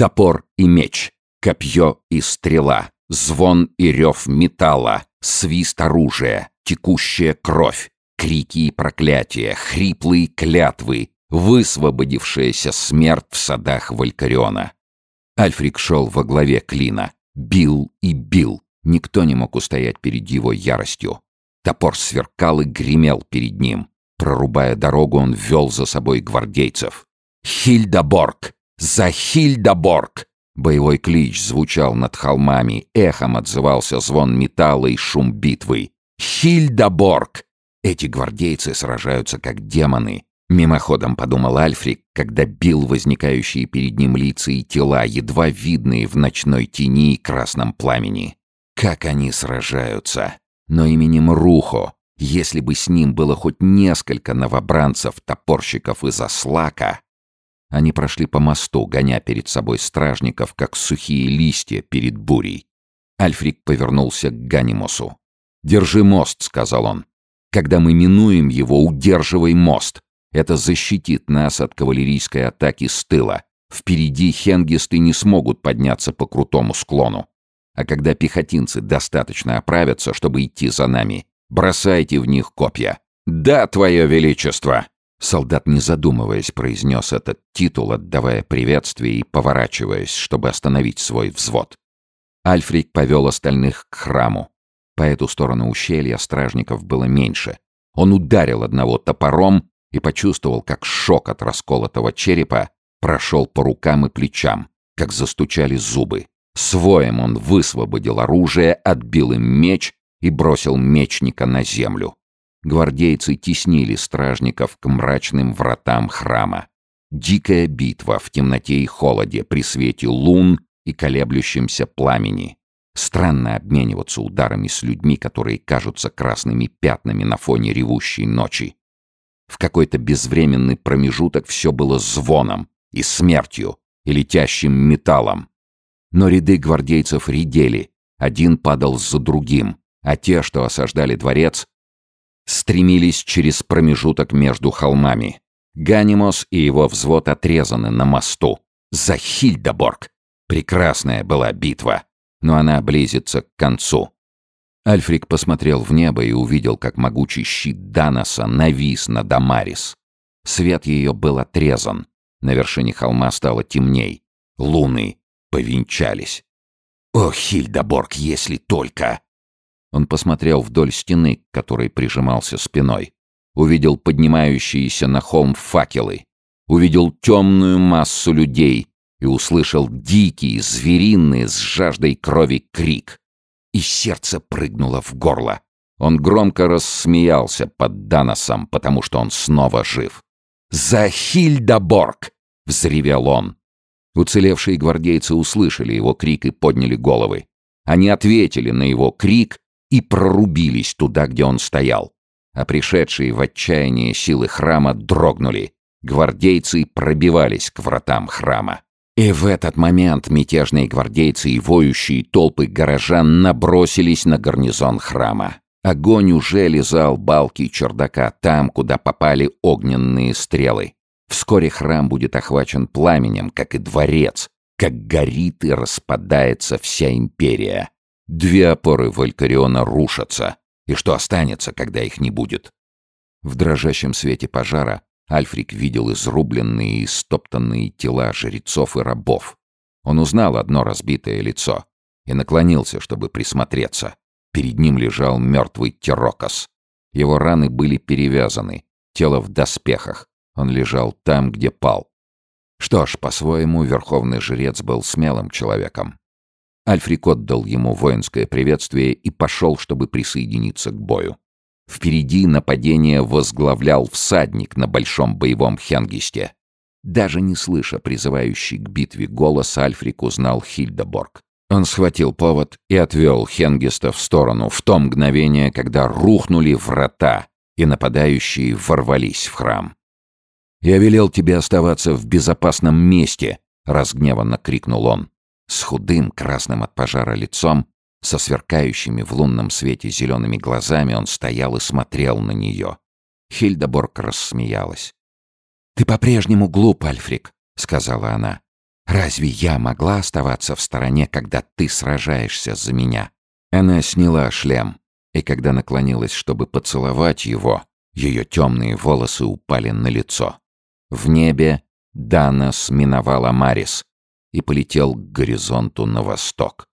Топор и меч, копье и стрела, звон и рев металла, свист оружия, текущая кровь, крики и проклятия, хриплые клятвы, высвободившаяся смерть в садах Валькариона. Альфрик шел во главе клина, бил и бил. Никто не мог устоять перед его яростью. Топор сверкал и гремел перед ним. Прорубая дорогу, он вел за собой гвардейцев. «Хильдаборг! За Хильдаборг!» Боевой клич звучал над холмами, эхом отзывался звон металла и шум битвы. «Хильдаборг!» Эти гвардейцы сражаются как демоны. Мимоходом подумал Альфрик, когда бил возникающие перед ним лица и тела, едва видные в ночной тени и красном пламени. Как они сражаются! Но именем Рухо, если бы с ним было хоть несколько новобранцев-топорщиков из Аслака, они прошли по мосту, гоня перед собой стражников, как сухие листья перед бурей. Альфрик повернулся к Ганимосу. «Держи мост», — сказал он. «Когда мы минуем его, удерживай мост. Это защитит нас от кавалерийской атаки с тыла. Впереди хенгисты не смогут подняться по крутому склону. А когда пехотинцы достаточно оправятся, чтобы идти за нами, бросайте в них копья. Да, твое величество!» Солдат, не задумываясь, произнес этот титул, отдавая приветствие и поворачиваясь, чтобы остановить свой взвод. Альфрик повел остальных к храму. По эту сторону ущелья стражников было меньше. Он ударил одного топором и почувствовал, как шок от расколотого черепа прошел по рукам и плечам, как застучали зубы. Своем он высвободил оружие, отбил им меч и бросил мечника на землю. Гвардейцы теснили стражников к мрачным вратам храма. Дикая битва в темноте и холоде при свете лун и колеблющемся пламени. Странно обмениваться ударами с людьми, которые кажутся красными пятнами на фоне ревущей ночи. В какой-то безвременный промежуток все было звоном и смертью, и летящим металлом. Но ряды гвардейцев редели, один падал за другим, а те, что осаждали дворец, стремились через промежуток между холмами. Ганимос и его взвод отрезаны на мосту. За Хильдеборг. Прекрасная была битва, но она близится к концу. Альфрик посмотрел в небо и увидел, как могучий щит Даноса навис над Амарис. Свет ее был отрезан. На вершине холма стало темней. Луны повенчались. «О, Хильдеборг, если только!» Он посмотрел вдоль стены, к которой прижимался спиной. Увидел поднимающиеся на холм факелы. Увидел темную массу людей и услышал дикий, звериный, с жаждой крови крик. И сердце прыгнуло в горло. Он громко рассмеялся под Даносом, потому что он снова жив. «За Хильдаборг!» — взревел он. Уцелевшие гвардейцы услышали его крик и подняли головы. Они ответили на его крик и прорубились туда, где он стоял. А пришедшие в отчаяние силы храма дрогнули. Гвардейцы пробивались к вратам храма. И в этот момент мятежные гвардейцы и воющие толпы горожан набросились на гарнизон храма. Огонь уже лизал балки чердака там, куда попали огненные стрелы. Вскоре храм будет охвачен пламенем, как и дворец, как горит и распадается вся империя. Две опоры Валькариона рушатся. И что останется, когда их не будет? В дрожащем свете пожара Альфрик видел изрубленные и стоптанные тела жрецов и рабов. Он узнал одно разбитое лицо и наклонился, чтобы присмотреться. Перед ним лежал мертвый Терокос. Его раны были перевязаны, тело в доспехах. Он лежал там, где пал. Что ж, по-своему, верховный жрец был смелым человеком. Альфрик отдал ему воинское приветствие и пошел, чтобы присоединиться к бою. Впереди нападение возглавлял всадник на большом боевом хенгисте. Даже не слыша призывающий к битве голос, Альфрик узнал Хильдеборг. Он схватил повод и отвел Хенгиста в сторону в то мгновение, когда рухнули врата, и нападающие ворвались в храм. «Я велел тебе оставаться в безопасном месте», — разгневанно крикнул он. С худым, красным от пожара лицом, со сверкающими в лунном свете зелеными глазами он стоял и смотрел на нее. Хильдеборг рассмеялась. «Ты по-прежнему глуп, Альфрик», — сказала она. Разве я могла оставаться в стороне, когда ты сражаешься за меня?» Она сняла шлем, и когда наклонилась, чтобы поцеловать его, ее темные волосы упали на лицо. В небе Данас миновала Марис и полетел к горизонту на восток.